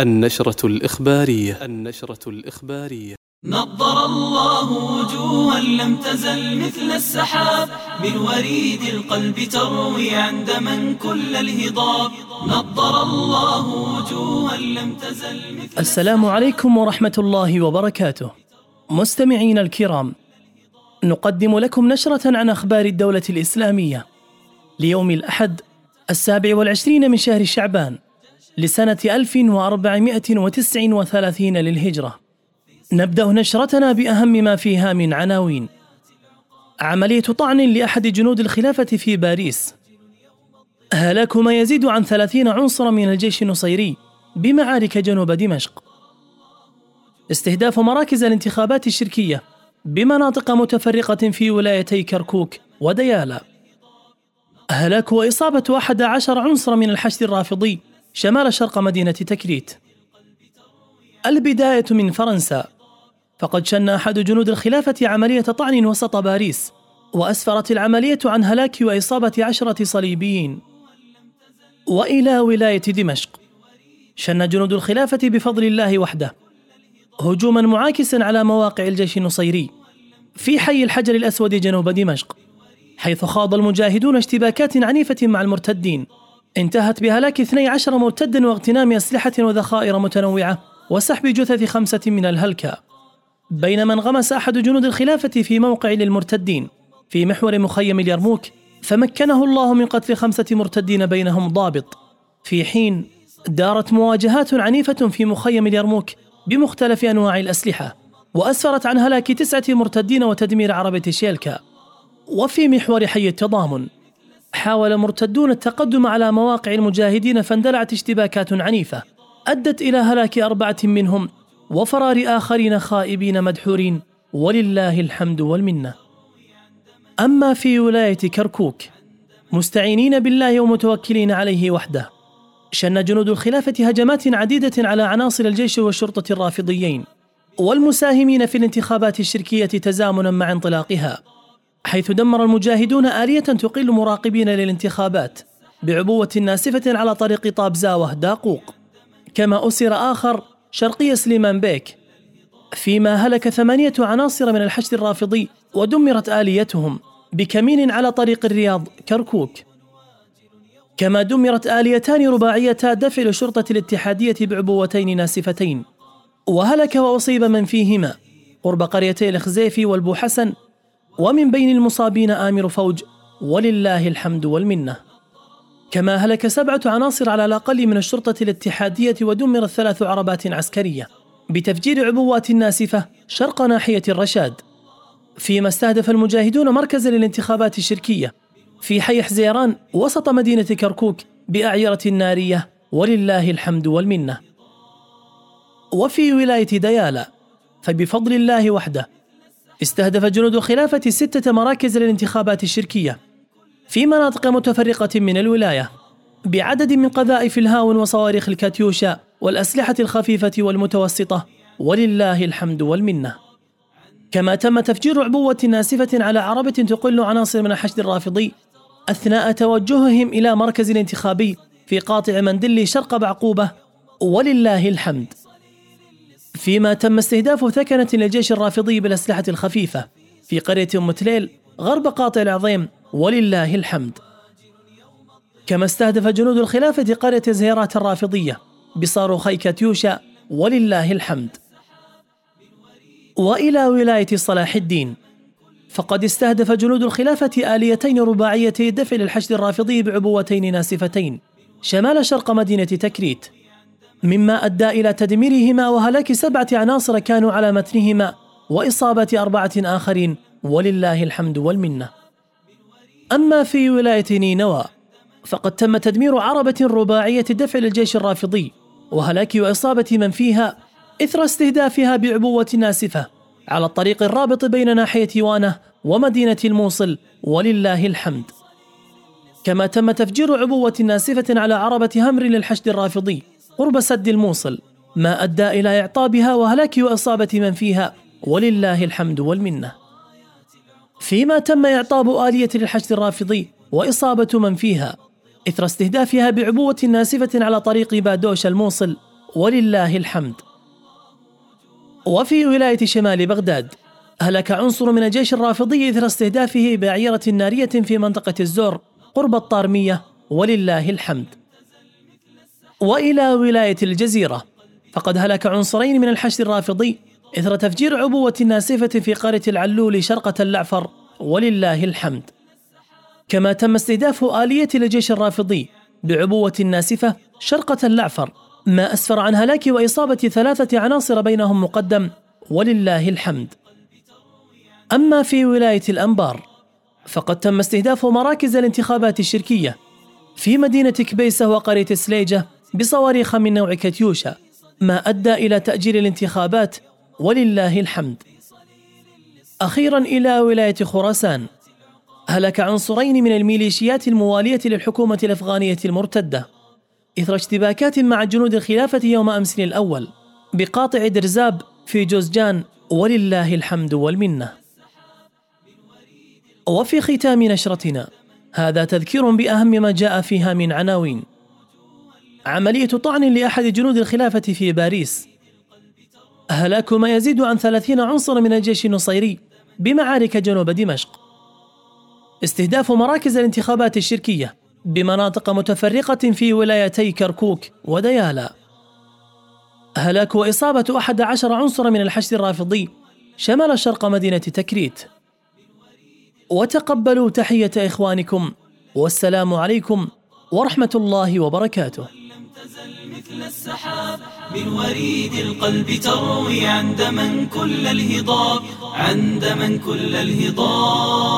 النشرة الإخبارية. النشرة الإخبارية. نظر الله وجوها لم تزل مثل السحاب. من وريد القلب تروي عندما كل الهضاب. نظر الله وجوها لم تزل مثل السلام عليكم ورحمة الله وبركاته. مستمعين الكرام، نقدم لكم نشرة عن أخبار الدولة الإسلامية ليوم الأحد السابع والعشرين من شهر شعبان. لسنة 1439 للهجرة. نبدأ نشرتنا بأهم ما فيها من عناوين. عملية طعن لأحد جنود الخلافة في باريس. هلاك ما يزيد عن 30 عنصرا من الجيش النصيري بمعارك جنوب دمشق. استهداف مراكز الانتخابات الشركية بمناطق متفرقة في ولايتي كركوك وديالا. هلاك وإصابة أحد عشر عنصرا من الحشد الرافضي شمال شرق مدينة تكريت. البداية من فرنسا. فقد شن أحد جنود الخلافة عملية طعن وسط باريس وأسفرت العملية عن هلاك وإصابة عشرة صليبيين. وإلى ولاية دمشق. شن جنود الخلافة بفضل الله وحده. هجوما معاكسا على مواقع الجيش النصيري. في حي الحجر الأسود جنوب دمشق. حيث خاض المجاهدون اشتباكات عنيفة مع المرتدين. انتهت بهلاك 12 مرتدا واغتنام أسلحة وذخائر متنوعة وسحب جثث خمسة من الهلكة. بينما انغمس أحد جنود الخلافة في موقع للمرتدين في محور مخيم اليرموك فمكنه الله من قتل خمسة مرتدين بينهم ضابط. في حين دارت مواجهات عنيفة في مخيم اليرموك بمختلف أنواع الأسلحة وأسفرت عن هلاك تسعة مرتدين وتدمير عربة شيلكا. وفي محور حي التضامن حاول مرتدون التقدم على مواقع المجاهدين فاندلعت اشتباكات عنيفة. أدت إلى هلاك أربعة منهم وفرار آخرين خائبين مدحورين. ولله الحمد والمنة. أما في ولاية كركوك مستعينين بالله ومتوكلين عليه وحده. شن جنود الخلافة هجمات عديدة على عناصر الجيش والشرطة الرافضيين. والمساهمين في الانتخابات الشركية تزامنا مع انطلاقها. حيث دمر المجاهدون آلية تقل مراقبين للانتخابات بعبوة ناسفة على طريق طابزاوة داقوق. كما أسر آخر شرقي سليمان بيك. فيما هلك ثمانية عناصر من الحشد الرافضي ودمرت آليتهم بكمين على طريق الرياض كركوك. كما دمرت آليتان رباعيتا دفع لشرطة الاتحادية بعبوتين ناسفتين. وهلك وأصيب من فيهما قرب قريتي الخزيفي والبوحسن ومن بين المصابين آمر فوج ولله الحمد والمنة. كما هلك سبعة عناصر على الأقل من الشرطة الاتحادية ودمرت ثلاث عربات عسكرية بتفجير عبوات ناسفة شرق ناحية الرشاد. فيما استهدف المجاهدون مركزا للانتخابات الشركية في حي حزيران وسط مدينة كركوك بأعيرة نارية ولله الحمد والمنة. وفي ولاية ديالا فبفضل الله وحده استهدف جنود الخلافة ستة مراكز للانتخابات الشركية في مناطق متفرقة من الولاية بعدد من قذائف الهاون وصواريخ الكاتيوشا والأسلحة الخفيفة والمتوسطة ولله الحمد والمنة. كما تم تفجير عبوة ناسفة على عربة تقل عناصر من الحشد الرافضي أثناء توجههم إلى مركز الانتخابي في قاطع مندلي شرق بعقوبة ولله الحمد. فيما تم استهداف ثكنة للجيش الرافضي بالأسلحة الخفيفة في قرية أم تليل غرب قاطع العظيم ولله الحمد. كما استهدف جنود الخلافة قرية زهيرات الرافضية بصاروخي كاتيوشا ولله الحمد. وإلى ولاية صلاح الدين فقد استهدف جنود الخلافة آليتين رباعيتي دفع للحشد الرافضي بعبوتين ناسفتين شمال شرق مدينة تكريت. مما أدى إلى تدميرهما وهلاك سبعة عناصر كانوا على متنهما وإصابة أربعة آخرين ولله الحمد والمنة. أما في ولاية نينوى فقد تم تدمير عربة رباعية دفع للجيش الرافضي وهلاك وإصابة من فيها إثر استهدافها بعبوة ناسفة على الطريق الرابط بين ناحية وانة ومدينة الموصل ولله الحمد. كما تم تفجير عبوة ناسفة على عربة همر للحشد الرافضي قرب سد الموصل ما أدى إلى إعطابها وهلاك وإصابة من فيها. ولله الحمد والمنة. فيما تم إعطاب آلية للحشد الرافضي وإصابة من فيها. إثر استهدافها بعبوة ناسفة على طريق بادوش الموصل. ولله الحمد. وفي ولاية شمال بغداد هلك عنصر من الجيش الرافضي إثر استهدافه بعيرة نارية في منطقة الزور قرب الطارمية. ولله الحمد. وإلى ولاية الجزيرة. فقد هلك عنصرين من الحشد الرافضي إثر تفجير عبوة ناسفة في قرية العلول شرقة اللعفر ولله الحمد. كما تم استهداف آلية الجيش الرافضي بعبوة ناسفة شرقة اللعفر ما أسفر عن هلاك وإصابة ثلاثة عناصر بينهم مقدم ولله الحمد. أما في ولاية الأنبار فقد تم استهداف مراكز الانتخابات الشركية في مدينة كبيسة وقرية سليجة بصواريخ من نوع كاتيوشا ما أدى إلى تأجيل الانتخابات ولله الحمد. أخيرا إلى ولاية خراسان. هلك عنصرين من الميليشيات الموالية للحكومة الأفغانية المرتدة. إثر اشتباكات مع جنود الخلافة يوم أمس الأول بقاطع درزاب في جوزجان ولله الحمد والمنة. وفي ختام نشرتنا هذا تذكير بأهم ما جاء فيها من عناوين. عملية طعن لأحد جنود الخلافة في باريس. هلاك ما يزيد عن ثلاثين عنصر من الجيش النصيري بمعارك جنوب دمشق. استهداف مراكز الانتخابات الشركية بمناطق متفرقة في ولايتي كركوك وديالا. هلاك وإصابة أحد عشر عنصر من الحشد الرافضي شمال شرق مدينة تكريت. وتقبلوا تحية إخوانكم والسلام عليكم ورحمة الله وبركاته. مثل السحاب. من وريد القلب تروي عند من كل الهضاب. عند من كل الهضاب.